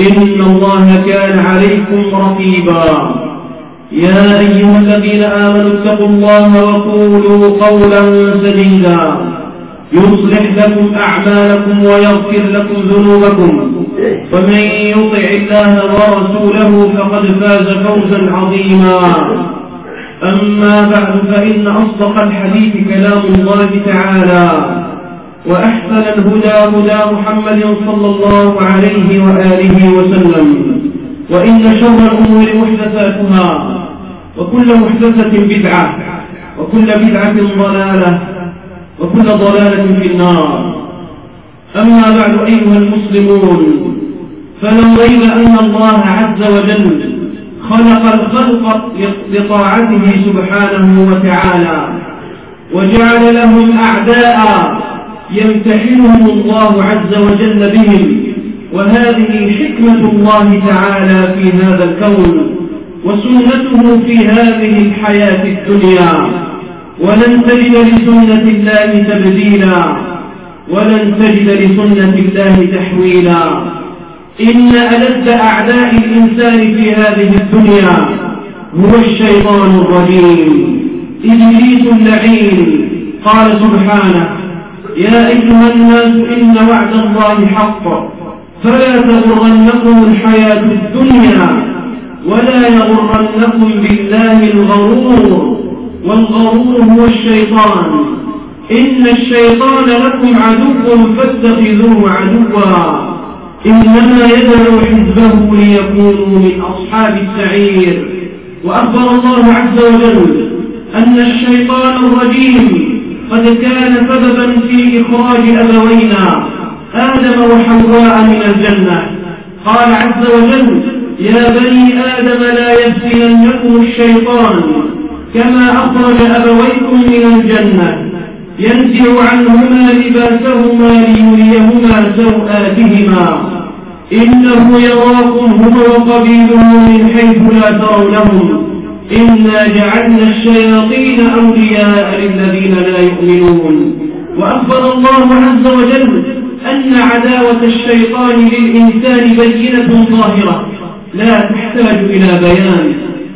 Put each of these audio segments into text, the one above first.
إن الله كان عليكم رقيبا. يا أيها الذين آمنوا اتقوا الله وقولوا قولا سديدا. يصلح لكم أعمالكم ويغفر لكم ذنوبكم. ومن يطع الله ورسوله فقد فاز فوزا عظيما. أما بعد فإن أصدق الحديث كلام الله تعالى. وأحسن الهدى هدى محمد صلى الله عليه وآله وسلم وإن شر الأمور محدثاتها وكل محدثة بدعة وكل بدعة ضلالة وكل ضلالة في النار. أما بعد أيها المسلمون فلو ريب أن الله عز وجل خلق الخلق لطاعته سبحانه وتعالى وجعل لهم أعداء يمتحنهم الله عز وجل بهم. وهذه حكمة الله تعالى في هذا الكون وسنته في هذه الحياة الدنيا. ولن تجد لسنة الله تبديلا ولن تجد لسنة الله تحويلا. إن ألد أعداء الإنسان في هذه الدنيا هو الشيطان الرجيم. إبليس اللعين. قال سبحانه يا أيها الناس إن وعد الله حق. فلا تغرنكم الحياة الدنيا ولا يغرنكم بالله الغرور. والغرور هو الشيطان. إن الشيطان لكم عدو فاتخذوه عدوا. إنما يدعو حزبه ليكونوا من أصحاب السعير. وأخبر الله عز وجل أن الشيطان الرجيم قد كان سببا في إخراج أبوينا آدم وحواء من الجنة. قال عز وجل يا بني آدم لا يفتننكم الشيطان كما أخرج أبويكم من الجنة. ينزع عنهما لباسهما ليريهما سوآتهما إنه يراكم هو وقبيله من حيث لا ترونهم. إنا جعلنا الشياطين أولياء للذين لا يؤمنون وأخبر الله عز وجل أن عداوة الشيطان للإنسان بينة ظاهرة لا تحتاج إلى بيان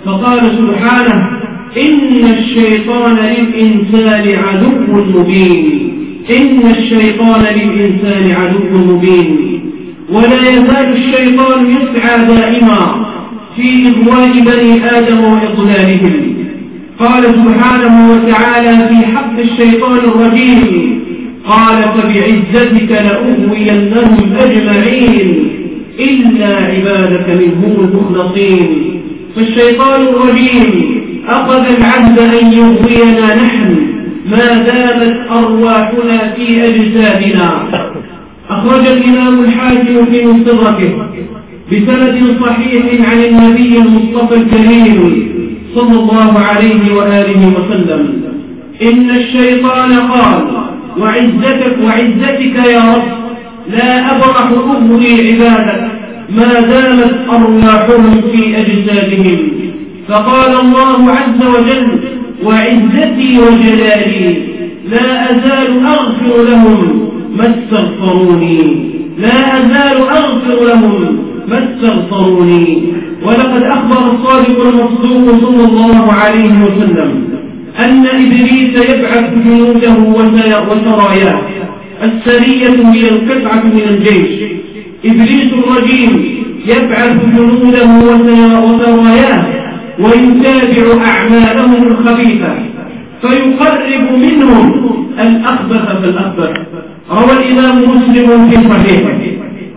فقال سبحانه إن الشيطان للإنسان عدو مبين إن الشيطان للإنسان عدو مبين ولا يزال الشيطان يسعى دائما في إغواء بني آدم وإضلالهم. قال سبحانه وتعالى في حق الشيطان الرجيم قال فبعزتك لأغوينهم أجمعين إلا عبادك منهم المخلصين. فالشيطان الرجيم أخذ العهد أن يغوينا نحن ما دامت أرواحنا في أجسادنا. أخرج الإمام الحاكم في مستدركه. بسند صحيح عن النبي المصطفى الكريم صلى الله عليه وآله وسلم. إن الشيطان قال وعزتك وعزتك يا رب لا أبرح أغوي عبادك ما دامت أرواحهم في أجسادهم. فقال الله عز وجل وعزتي وجلالي لا أزال أغفر لهم ما استغفروني. لا أزال أغفر لهم ما استغفروني؟ ولقد أخبر الصادق المصدوق صلى الله عليه وسلم أن إبليس يبعث جنوده وسراياه السرية هي القطعة من الجيش. إبليس الرجيم يبعث جنوده وسراياه ويتابع أعمالهم الخبيثة فيقرب منهم الأخبث فالأخبث. روى الإمام مسلم في صحيحه.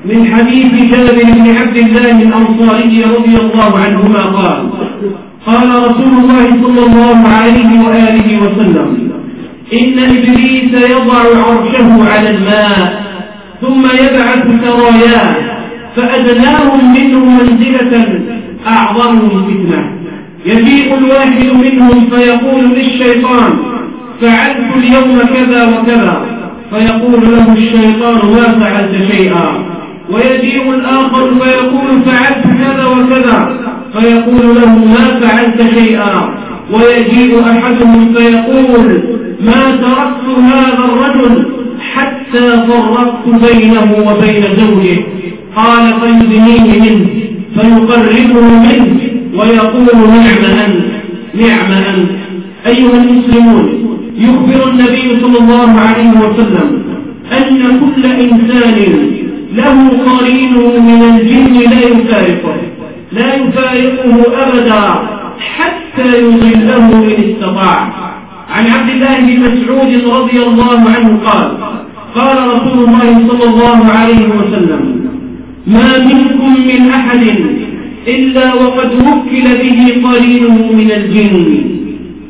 من حديث جابر بن عبد الله الأنصاري رضي الله عنهما قال قال رسول الله صلى الله عليه وآله وسلم إن إبليس يضع عرشه على الماء ثم يبعث سراياه فأدناهم منه منزلة أعظمهم فتنة. يجيء الواحد منهم فيقول للشيطان فعلت اليوم كذا وكذا. فيقول له الشيطان ما فعلت شيئا؟ ويجيء الآخر فيقول فعلت كذا وكذا. فيقول له ما فعلت شيئا. ويجيء أحدهم فيقول ما تركت هذا الرجل حتى فرقت بينه وبين زوجه. قال فيدنيه منه فيقربه منه ويقول نعم أنت نعم أنت. أيها المسلمون يخبر النبي صلى الله عليه وسلم أن كل إنسان له قرين من الجن لا يفارقه لا يفارقه أبدا حتى يضله إن استطاع. عن عبد الله بن مسعود رضي الله عنه قال قال رسول الله صلى الله عليه وسلم ما منكم من أحد إلا وقد وكل به قرينه من الجن.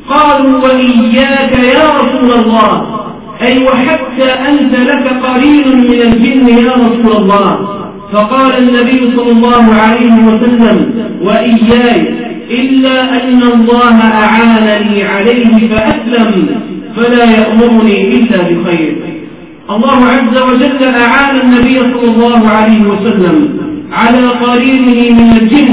قالوا وإياك يا رسول الله. أي وحتى أنت لك قرين من الجن يا رسول الله. فقال النبي صلى الله عليه وسلم وإياي إلا أن الله أعانني عليه فأسلم فلا يأمرني إلا بخير. الله عز وجل أعان النبي صلى الله عليه وسلم على قرينه من الجن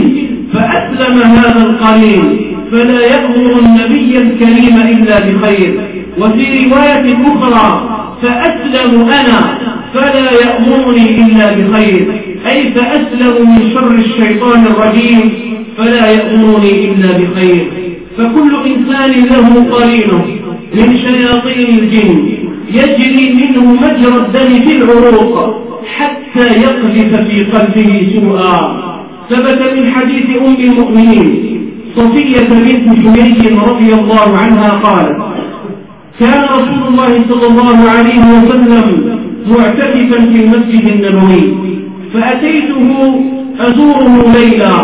فأسلم هذا القرين فلا يأمر النبي الكريم إلا بخير. وفي رواية أخرى فأسلم أنا فلا يأمرني إلا بخير. أي فأسلم من شر الشيطان الرجيم فلا يأمرني إلا بخير. فكل إنسان له قرينه من شياطين الجن يجري منه مجرى الدم في العروق حتى يقذف في قلبه سوءا. ثبت من حديث أم المؤمنين صفية بنت حميد رضي الله عنها قالت كان رسول الله صلى الله عليه وسلم معتكفا في المسجد النبوي فأتيته أزوره ليلا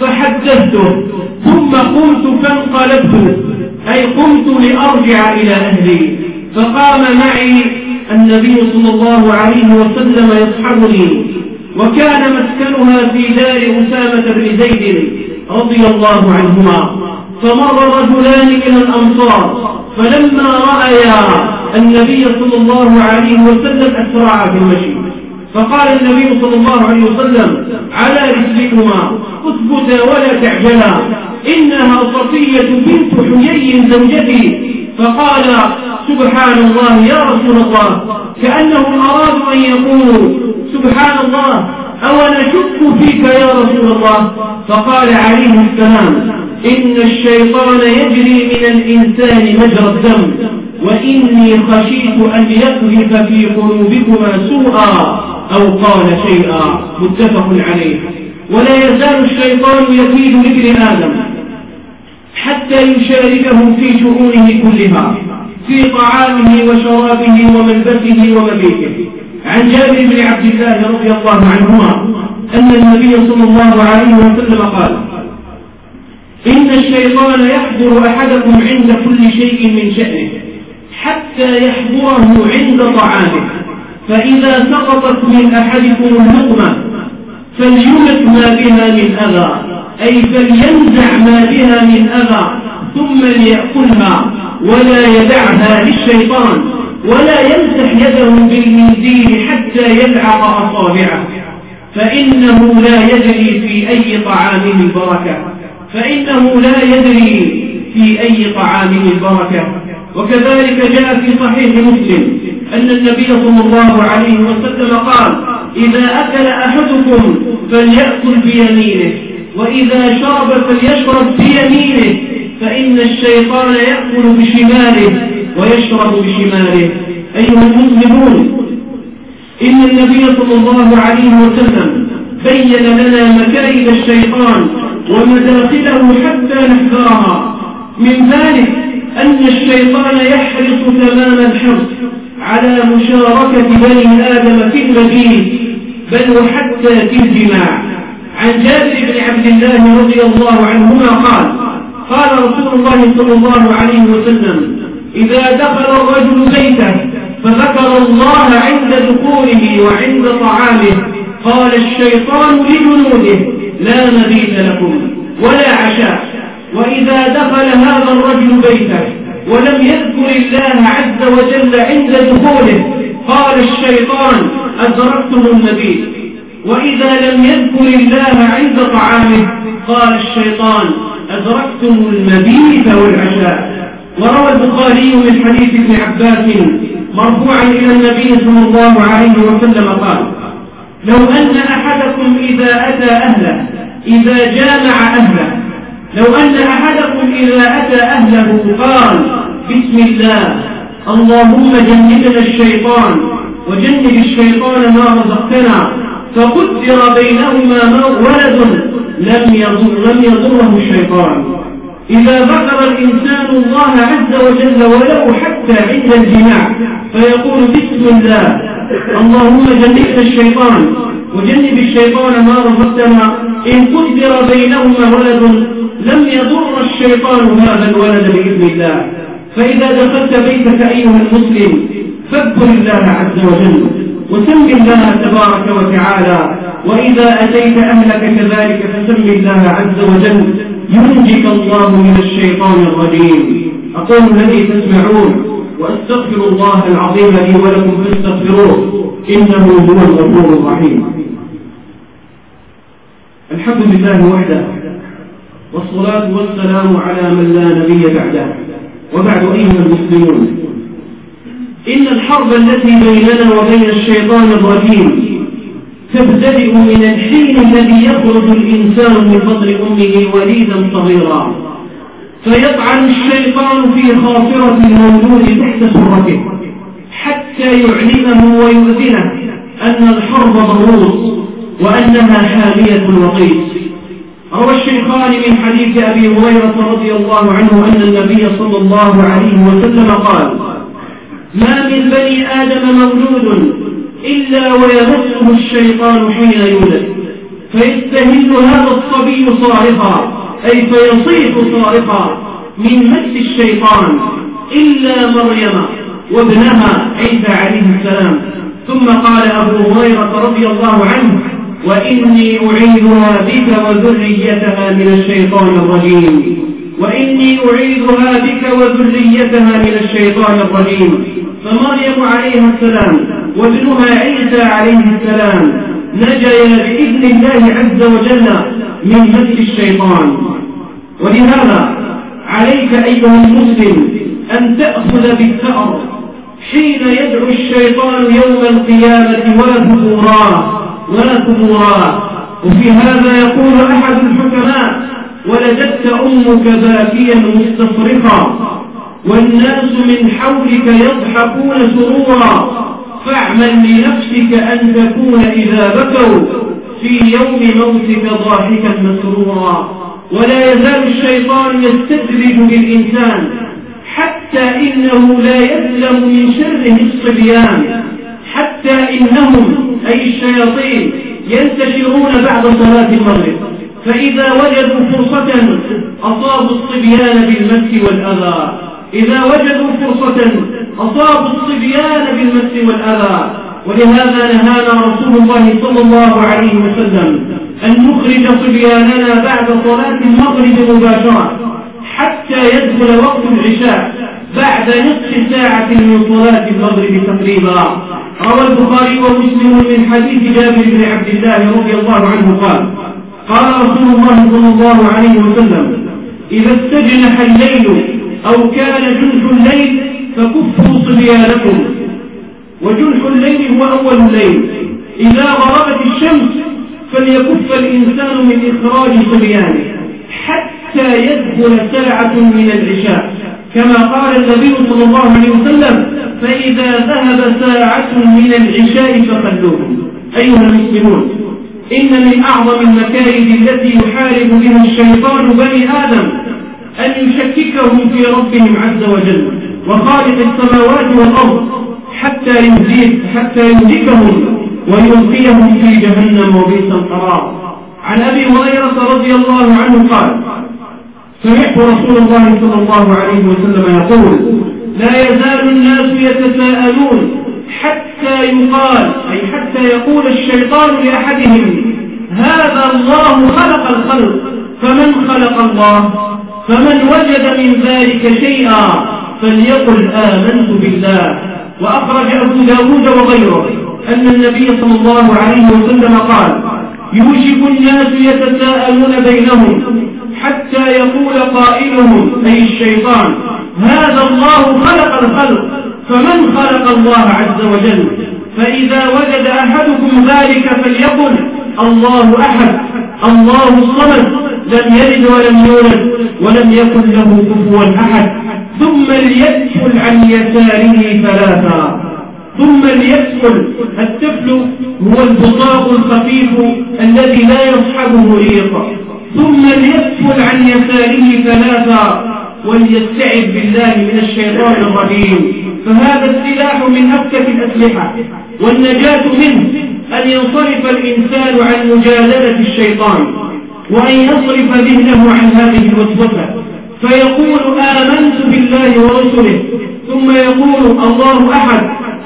فحدثته ثم قمت فانقلبت أي قمت لأرجع إلى أهلي فقام معي النبي صلى الله عليه وسلم يصحبني وكان مسكنها في دار أسامة بن زيد رضي الله عنهما. فمر رجلان من الأنصار فلما رأيا النبي صلى الله عليه وسلم أسرعا في المشي. فقال النبي صلى الله عليه وسلم على رسلكما اثبتا ولا تعجلا إنها صفية بنت حيي زوجتي. فقال سبحان الله يا رسول الله كأنهم أرادوا أن يقولوا سبحان الله أو نشك فيك يا رسول الله؟ فقال عليه السلام إن الشيطان يجري من الإنسان مجرى الدم وإني خشيت أن يقذف في قلوبكما سوءا أو قال شيئا. متفق عليه. ولا يزال الشيطان يكيد لابن آدم حتى يشاركه في شؤونه كلها في طعامه وشرابه وملبسه ومبيته. عن جابر بن عبد الله رضي الله عنهما أن النبي صلى الله عليه وسلم قال إن الشيطان يحضر أحدكم عند كل شيء من شأنه حتى يحضره عند طعامه. فإذا سقطت من أحدكم اللقمة فليمت ما بها من أذى أي فلينزع ما بها من أذى ثم ليأكلها ولا يدعها للشيطان ولا يمسح يده بالمنديل حتى يلعق أصابعه. فإنه لا يدري في أي طعامه البركة. فإنه لا يدري في أي طعامه البركة. وكذلك جاء في صحيح مسلم أن النبي صلى الله عليه وسلم قال إذا أكل أحدكم فليأكل بيمينه وإذا شرب فليشرب بيمينه فإن الشيطان يأكل بشماله ويشرب بشماله. أيها المسلمون إن النبي صلى الله عليه وسلم بين لنا مكائد الشيطان ومداخله حتى نحذرها. من ذلك أن الشيطان يحرص تمام الحرص على مشاركة بني آدم في المجيد بل وحتى في الجماع. عن جابر بن عبد الله رضي الله عنهما قال قال رسول الله صلى الله عليه وسلم إذا دخل الرجل بيته فذكر الله عند دخوله وعند طعامه قال الشيطان لجنوده لا مبيت لكم ولا عشاء. وإذا دخل هذا الرجل بيته ولم يذكر الله عز وجل عند دخوله قال الشيطان أدركتم المبيت وإذا لم يذكر الله عند طعامه قال الشيطان أدركتم المبيت والعشاء. وروى البخاري من حديث ابن عباس مرفوعا إلى النبي صلى الله عليه وسلم قال لو أن أحدكم إذا أتى أهله إذا جامع أهله. لو أن أحدكم إذا أتى أهله قال بسم الله اللهم جنبنا الشيطان وجنب الشيطان ما رزقتنا فقدر بينهما ولد لم يضر لم يضره الشيطان. إذا ذكر الإنسان الله عز وجل ولو حتى عند الجماع فيقول بسم الله اللهم جنبنا الشيطان وجنب الشيطان ما رزقتنا إن قدر بينهما ولد لم يضر الشيطان هذا الولد بإذن الله. فإذا دخلت بيتك أيها المسلم فاذكر الله عز وجل وسم الله تبارك وتعالى. وإذا أتيت أهلك كذلك فسم الله عز وجل. ينجك الله من الشيطان الرجيم. أقول الذي تسمعون وأستغفر الله العظيم لي ولكم فاستغفروه إنه هو الغفور الرحيم. الحمد لله وحده والصلاة والسلام على من لا نبي بعده وبعد أيها المسلمون. إن الحرب التي بيننا وبين الشيطان الرجيم تبتدئ من الحين الذي يخرج الإنسان من بطن أمه وليدا صغيرا. فيطعن الشيطان في خاصرة المولود تحت سرته حتى يعلمه ويؤذنه أن الحرب ضروس. وأنها حامية الوقيت. روى الشيخان من حديث أبي هريرة رضي الله عنه أن النبي صلى الله عليه وسلم قال ما من بني آدم مولود إلا ويمسه الشيطان حين يولد. فيستهل هذا الصبي صارخا أي فيصيح صارخا من مس الشيطان إلا مريم وابنها عيسى عليه السلام. ثم قال أبو هريرة رضي الله عنه وإني أعيذها بك وذريتها من الشيطان الرجيم. وإني أعيذها بك وذريتها من الشيطان الرجيم. فمريم عليها السلام وابنها عيسى عليه السلام نجيا بإذن الله عز وجل من مس الشيطان. ولهذا عليك أيها المسلم أن تأخذ بالثأر حين يدعو الشيطان يوم القيامة وثبوراه ولا ثبوراه وفي هذا يقول أحد الحكماء ولدتك أمك باكيا مستصرخا والناس من حولك يضحكون سرورا فاعمل لنفسك أن تكون إذا بكوا في يوم موتك ضاحكا مسرورا ولا يزال الشيطان يستدرج بالإنسان حتى إنه لا يسلم من شره الصبيان حتى إنهم أي الشياطين ينتشرون بعد صلاة المغرب. فإذا وجدوا فرصة أصابوا الصبيان بالمس والأذى. إذا وجدوا فرصة أصابوا الصبيان بالمس والأذى. ولهذا نهانا رسول الله صلى الله عليه وسلم أن نخرج صبياننا بعد صلاة المغرب مباشرة حتى يدخل وقت العشاء بعد نصف ساعة من صلاة المغرب تقريبا. روى البخاري ومسلم من حديث جابر بن عبد الله رضي الله عنه قال قال رسول الله صلى الله عليه وسلم إذا استجنح الليل أو كان جنح الليل فكفوا صبيانكم. وجنح الليل هو أول الليل. إذا غربت الشمس فليكف الإنسان من إخراج صبيانه حتى يدخل ساعة من العشاء. كما قال النبي صلى الله عليه وسلم فإذا ذهب ساعة من العشاء فخلوهم أيها المسلمون. إن من أعظم المكائد التي يحارب بها الشيطان بني آدم أن يشككهم في ربهم عز وجل وخالق السماوات والأرض حتى يهديك حتى يهلكهم ويلقيهم في جهنم وبئس القرار. عن أبي هريرة رضي الله عنه قال سمعت رسول الله صلى الله عليه وسلم يقول لا يزال الناس يتساءلون حتى يقال أي حتى يقول الشيطان لأحدهم هذا الله خلق الخلق فمن خلق الله؟ فمن وجد من ذلك شيئا؟ فليقل آمنت بالله. وأخرج أبو داود وغيره أن النبي صلى الله عليه وسلم قال يوشك الناس يتساءلون بينهم حتى يقول قائلهم أي الشيطان هذا الله خلق الخلق فمن خلق الله عز وجل فإذا وجد أحدكم ذلك فليقل الله أحد الله الصمد لم يلد ولم يولد ولم يكن له كفوا أحد. ثم ليدخل عن يساره ثلاثا. ثم ليدخل الطفل هو البطاق الخفيف الذي لا يصحبه ريق ثم ليدخل عن يساره ثلاثا وليستعذ بالله من الشيطان الرجيم. فهذا السلاح من أفكك الأسلحة والنجاة منه أن ينصرف الإنسان عن مجادلة الشيطان وأن يصرف ذهنه عن هذه الوسوسة فيقول آمنت بالله ورسله ثم يقول الله أحد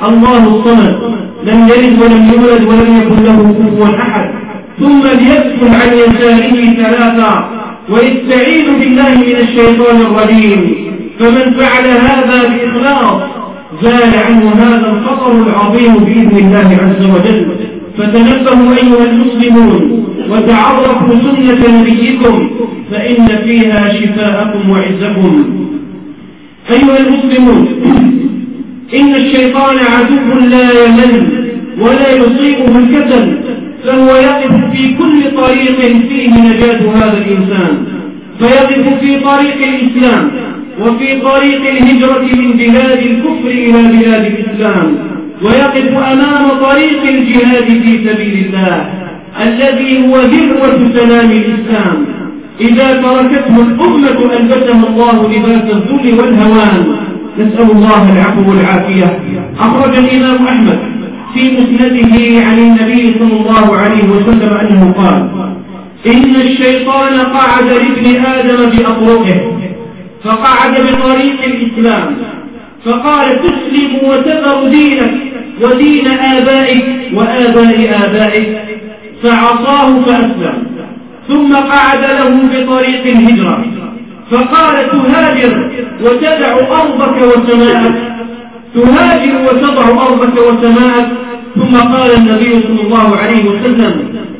الله الصمد. لم يلد ولم يولد ولم يكن له كفوا أحد. ثم ليدخل عن يساره ثلاثا ويستعيذ بالله من الشيطان الرجيم. فمن فعل هذا بإخلاص زال عنه هذا الخطر العظيم بإذن الله عز وجل. فتنبهوا أيها المسلمون وتعرفوا سنة نبيكم فإن فيها شفاءكم وعزكم. أيها المسلمون إن الشيطان عدو لا يمل ولا يصيبه الكسل فهو يقف في كل طريق فيه نجاة هذا الإنسان. فيقف في طريق الإسلام. وفي طريق الهجرة من بلاد الكفر إلى بلاد الإسلام ويقف أمام طريق الجهاد في سبيل الله الذي هو ذروة سلام الإسلام. إذا تركته الأمة ألبسها الله لباس الذل والهوان. نسأل الله العفو والعافية. أخرج الإمام أحمد في مسنده عن النبي صلى الله عليه وسلم أنه قال إن الشيطان قعد لابن آدم بأطرقه. فقعد بطريق الإسلام فقال تسلم وتذر دينك ودين آبائك وآباء آبائك فعصاه فأسلم. ثم قعد له بطريق الهجرة فقال تهاجر وتدع أرضك وسماءك تهاجر وتضع أرضك وسماءك. ثم قال النبي صلى الله عليه وسلم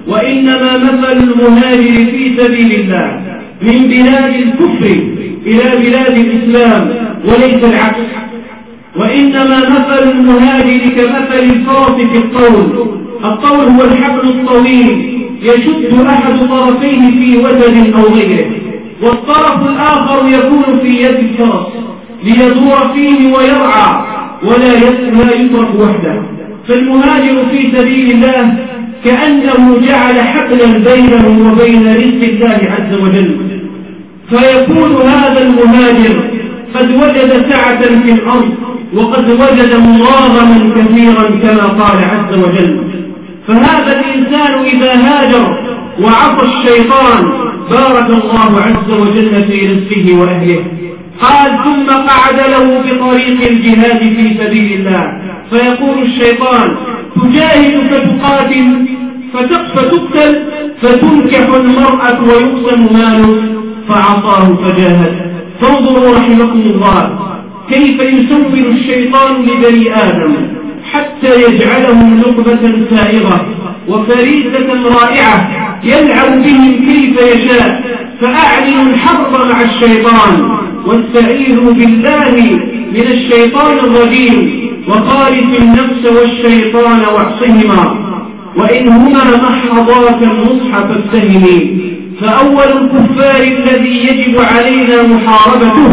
وإنما مثل المهاجر في سبيل الله من بلاد الكفر. إلى بلاد الإسلام وليس العكس وإنما مثل المهاجر كمثل الفرس في الطول. الطول هو الحبل الطويل يشد أحد طرفيه في وتد أو غيره. والطرف الآخر يكون في يد الفرس ليدور فيه ويرعى ولا يترك وحده. فالمهاجر في سبيل الله كأنه جعل حبلا بينه وبين رزق الله عز وجل. فيكون هذا المهاجر قد وجد سعة في الأرض وقد وجد مراغما كثيرا كما قال عز وجل. فهذا الإنسان إذا هاجر وعصى الشيطان بارك الله عز وجل في رزقه وأهله. قال ثم قعد له بطريق الجهاد في سبيل الله. فيقول الشيطان تجاهد فتقاتل فتقتل فتنكح المرأة ويقسم ماله. فعصاه فجاهد. فانظروا رحمكم الله. كيف يسول الشيطان لبني آدم حتى يجعلهم نقبة سائغة وفريسة رائعة يلعب بهم كيف يشاء. فأعلنوا الحرب مع الشيطان واستعيذوا بالله من الشيطان الرجيم وخالف النفس والشيطان واعصهما. وإنهما محضاك النصح فاتهمي فأول الكفار الذي يجب علينا محاربته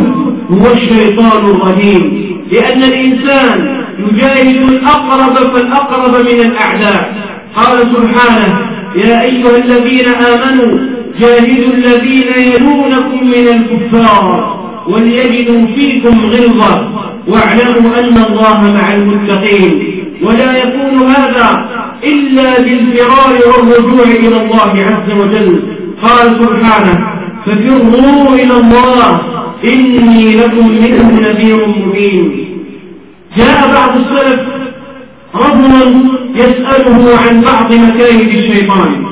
هو الشيطان الرجيم. لأن الإنسان يجاهد الأقرب فالأقرب من الأعداء. قال سبحانه يا أيها الذين آمنوا جاهدوا الذين يلونكم من الكفار وليجدوا فيكم غلظة. واعلموا أن الله مع المتقين. ولا يكون هذا إلا بالفرار والرجوع إلى الله عز وجل. قال سبحانه ففروا إلى الله إني لكم منه نذير مبين. جاء بعض السلف رجل يسأله عن بعض مكايد الشيطان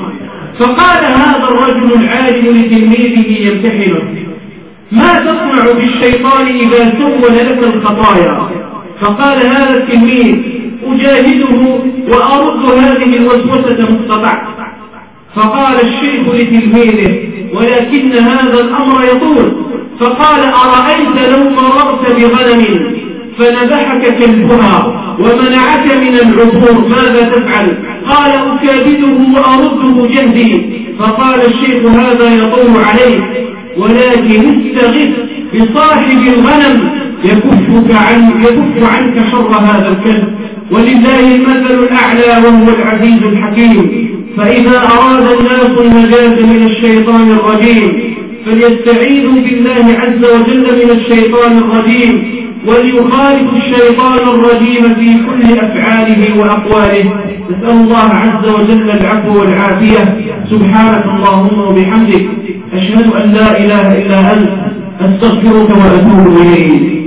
فقال هذا الرجل العالم لتلميذه يمتحنه ما تصنع بالشيطان إذا سول لك الخطايا؟ فقال هذا التلميذ أجاهده وأرد هذه الوسوسة مستطع فقال الشيخ لتلميذه ولكن هذا الأمر يطول. فقال أرأيت لو مررت بغنم فنبحك كلبها ومنعك من العبور ماذا تفعل؟ قال أكابده وأرده جهدي. فقال الشيخ هذا يطول عليك ولكن استغث بصاحب الغنم يكفك عن يكف عنك شر هذا الكلب. ولله المثل الأعلى وهو العزيز الحكيم. فإذا أراد الناس النجاة من الشيطان الرجيم فليستعيذوا بالله عز وجل من الشيطان الرجيم وليخالف الشيطان الرجيم في كل أفعاله وأقواله. نسأل الله عز وجل العفو والعافية. سبحانك اللهم وبحمدك أشهد أن لا إله إلا أنت أستغفرك وأتوب إليك.